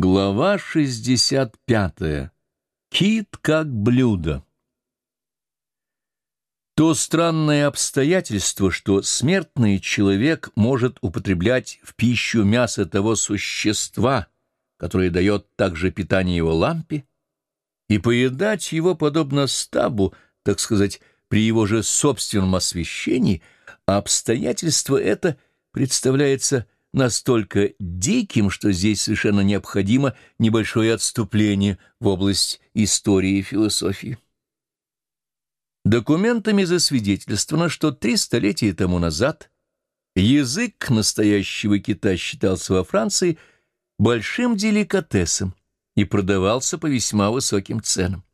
Глава 65. Кит как блюдо. То странное обстоятельство, что смертный человек может употреблять в пищу мясо того существа, которое дает также питание его лампе, и поедать его подобно стабу, так сказать, при его же собственном освещении, обстоятельство это представляется настолько диким, что здесь совершенно необходимо небольшое отступление в область истории и философии. Документами засвидетельствовано, что три столетия тому назад язык настоящего кита считался во Франции большим деликатесом и продавался по весьма высоким ценам.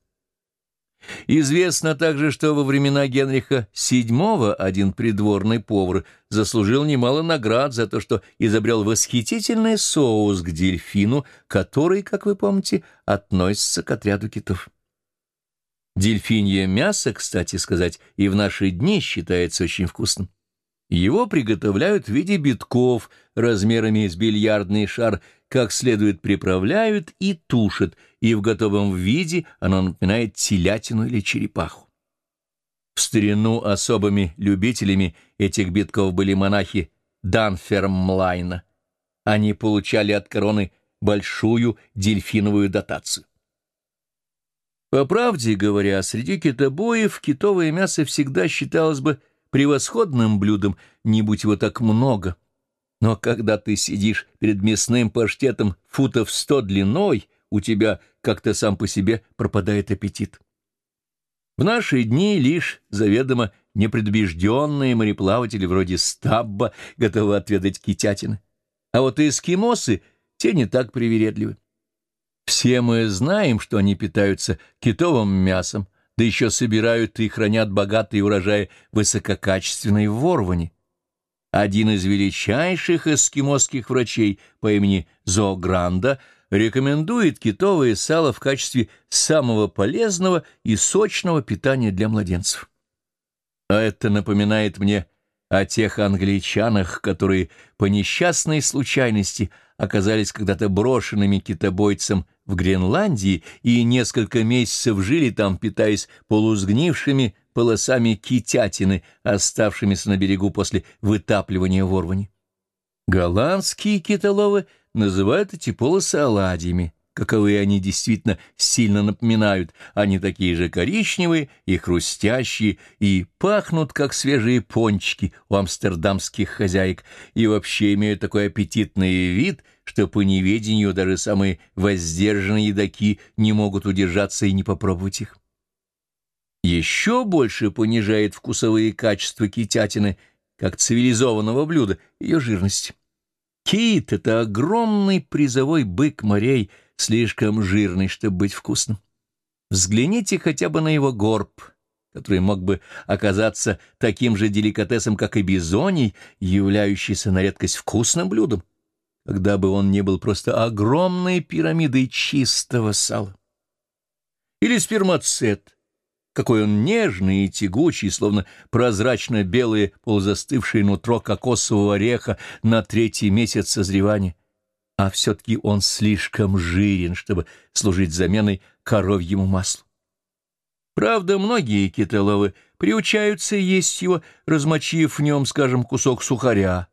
Известно также, что во времена Генриха VII один придворный повар заслужил немало наград за то, что изобрел восхитительный соус к дельфину, который, как вы помните, относится к отряду китов. Дельфинье мясо, кстати сказать, и в наши дни считается очень вкусным. Его приготовляют в виде битков размерами с бильярдный шар, как следует приправляют и тушат, и в готовом виде оно напоминает телятину или черепаху. В старину особыми любителями этих битков были монахи Данфермлайна. Они получали от короны большую дельфиновую дотацию. По правде говоря, среди китобоев китовое мясо всегда считалось бы превосходным блюдом, не будь его так много. Но когда ты сидишь перед мясным паштетом футов сто длиной, у тебя как-то сам по себе пропадает аппетит. В наши дни лишь заведомо непредубежденные мореплаватели вроде Стабба готовы отведать китятины. А вот эскимосы, те не так привередливы. Все мы знаем, что они питаются китовым мясом, да еще собирают и хранят богатые урожаи высококачественной ворвани. Один из величайших эскимосских врачей по имени Зоогранда рекомендует китовое сало в качестве самого полезного и сочного питания для младенцев. А это напоминает мне о тех англичанах, которые по несчастной случайности оказались когда-то брошенными китобойцем в Гренландии и несколько месяцев жили там, питаясь полусгнившими полосами китятины, оставшимися на берегу после вытапливания ворвани. Голландские китоловы называют эти полосы оладьями, каковые они действительно сильно напоминают. Они такие же коричневые и хрустящие, и пахнут, как свежие пончики у амстердамских хозяек, и вообще имеют такой аппетитный вид, что по неведению даже самые воздержанные едоки не могут удержаться и не попробовать их. Еще больше понижает вкусовые качества китятины, как цивилизованного блюда, ее жирность. Кит — это огромный призовой бык морей — слишком жирный, чтобы быть вкусным. Взгляните хотя бы на его горб, который мог бы оказаться таким же деликатесом, как и бизоний, являющийся на редкость вкусным блюдом, когда бы он не был просто огромной пирамидой чистого сала. Или спермацет, какой он нежный и тягучий, словно прозрачно-белое полузастывшее нутро кокосового ореха на третий месяц созревания а все-таки он слишком жирен, чтобы служить заменой коровьему маслу. Правда, многие китоловы приучаются есть его, размочив в нем, скажем, кусок сухаря.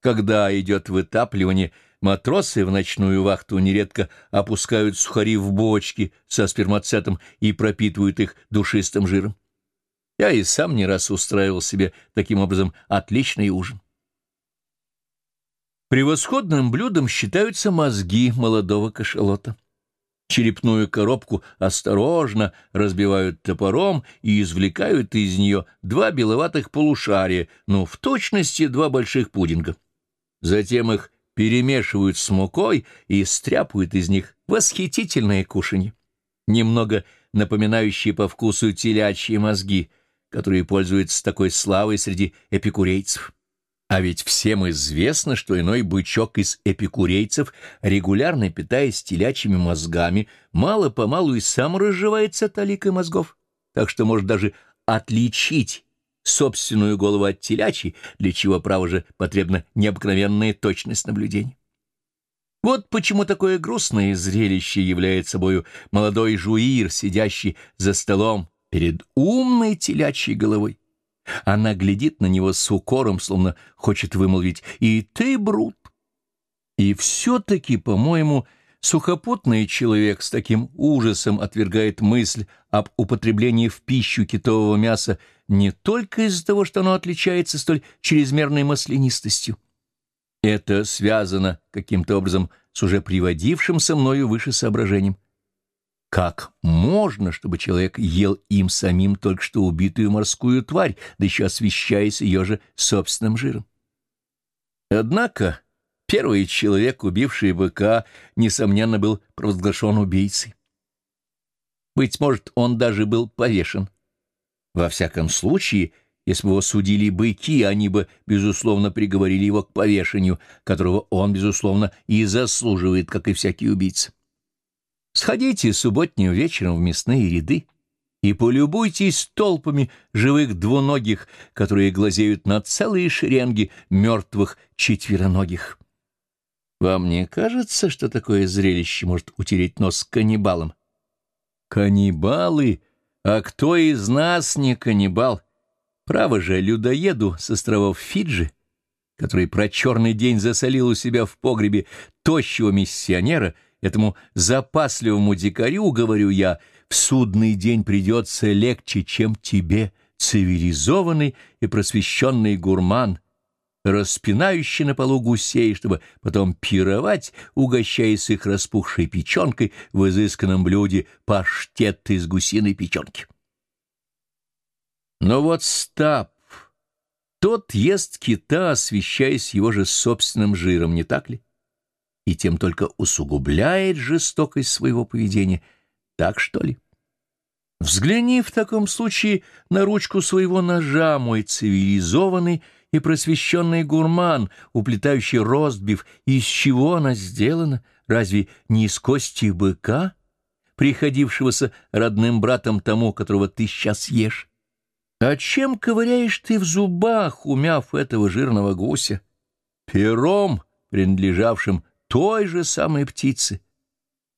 Когда идет вытапливание, матросы в ночную вахту нередко опускают сухари в бочки со спермацетом и пропитывают их душистым жиром. Я и сам не раз устраивал себе таким образом отличный ужин. Превосходным блюдом считаются мозги молодого кашалота. Черепную коробку осторожно разбивают топором и извлекают из нее два беловатых полушария, но в точности два больших пудинга. Затем их перемешивают с мукой и стряпают из них восхитительное кушанье, немного напоминающие по вкусу телячьи мозги, которые пользуются такой славой среди эпикурейцев. А ведь всем известно, что иной бычок из эпикурейцев, регулярно питаясь телячьими мозгами, мало-помалу и сам разживается таликой мозгов, так что может даже отличить собственную голову от телячьей, для чего, право же, потребна необыкновенная точность наблюдения. Вот почему такое грустное зрелище является собою молодой жуир, сидящий за столом перед умной телячьей головой. Она глядит на него с укором, словно хочет вымолвить «И ты, Брут!» И все-таки, по-моему, сухопутный человек с таким ужасом отвергает мысль об употреблении в пищу китового мяса не только из-за того, что оно отличается столь чрезмерной маслянистостью. Это связано каким-то образом с уже приводившим мною выше соображением. Как можно, чтобы человек ел им самим только что убитую морскую тварь, да еще освещаясь ее же собственным жиром? Однако первый человек, убивший быка, несомненно, был провозглашен убийцей. Быть может, он даже был повешен. Во всяком случае, если бы его судили быки, они бы, безусловно, приговорили его к повешению, которого он, безусловно, и заслуживает, как и всякий убийца. Сходите субботним вечером в мясные ряды и полюбуйтесь толпами живых двуногих, которые глазеют на целые шеренги мертвых четвероногих. Вам не кажется, что такое зрелище может утереть нос каннибалам? Каннибалы? А кто из нас не каннибал? Право же, людоеду с островов Фиджи, который про черный день засолил у себя в погребе тощего миссионера — Этому запасливому дикарю, говорю я, в судный день придется легче, чем тебе, цивилизованный и просвещенный гурман, распинающий на полу гусей, чтобы потом пировать, угощаясь их распухшей печенкой в изысканном блюде паштет из гусиной печенки. Но вот стап, тот ест кита, освещаясь его же собственным жиром, не так ли? И тем только усугубляет жестокость своего поведения. Так что ли? Взгляни в таком случае на ручку своего ножа, мой цивилизованный и просвещенный гурман, уплетающий ростбиф, из чего она сделана? Разве не из кости быка, приходившегося родным братом тому, которого ты сейчас ешь? А чем ковыряешь ты в зубах, умяв этого жирного гуся? Пером, принадлежавшим той же самой птицы.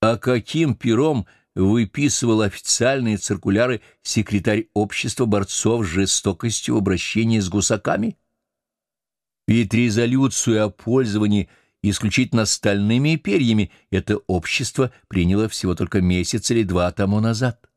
А каким пером выписывал официальные циркуляры секретарь общества борцов с жестокостью в обращении с гусаками? Ведь резолюцию о пользовании исключительно стальными перьями это общество приняло всего только месяц или два тому назад.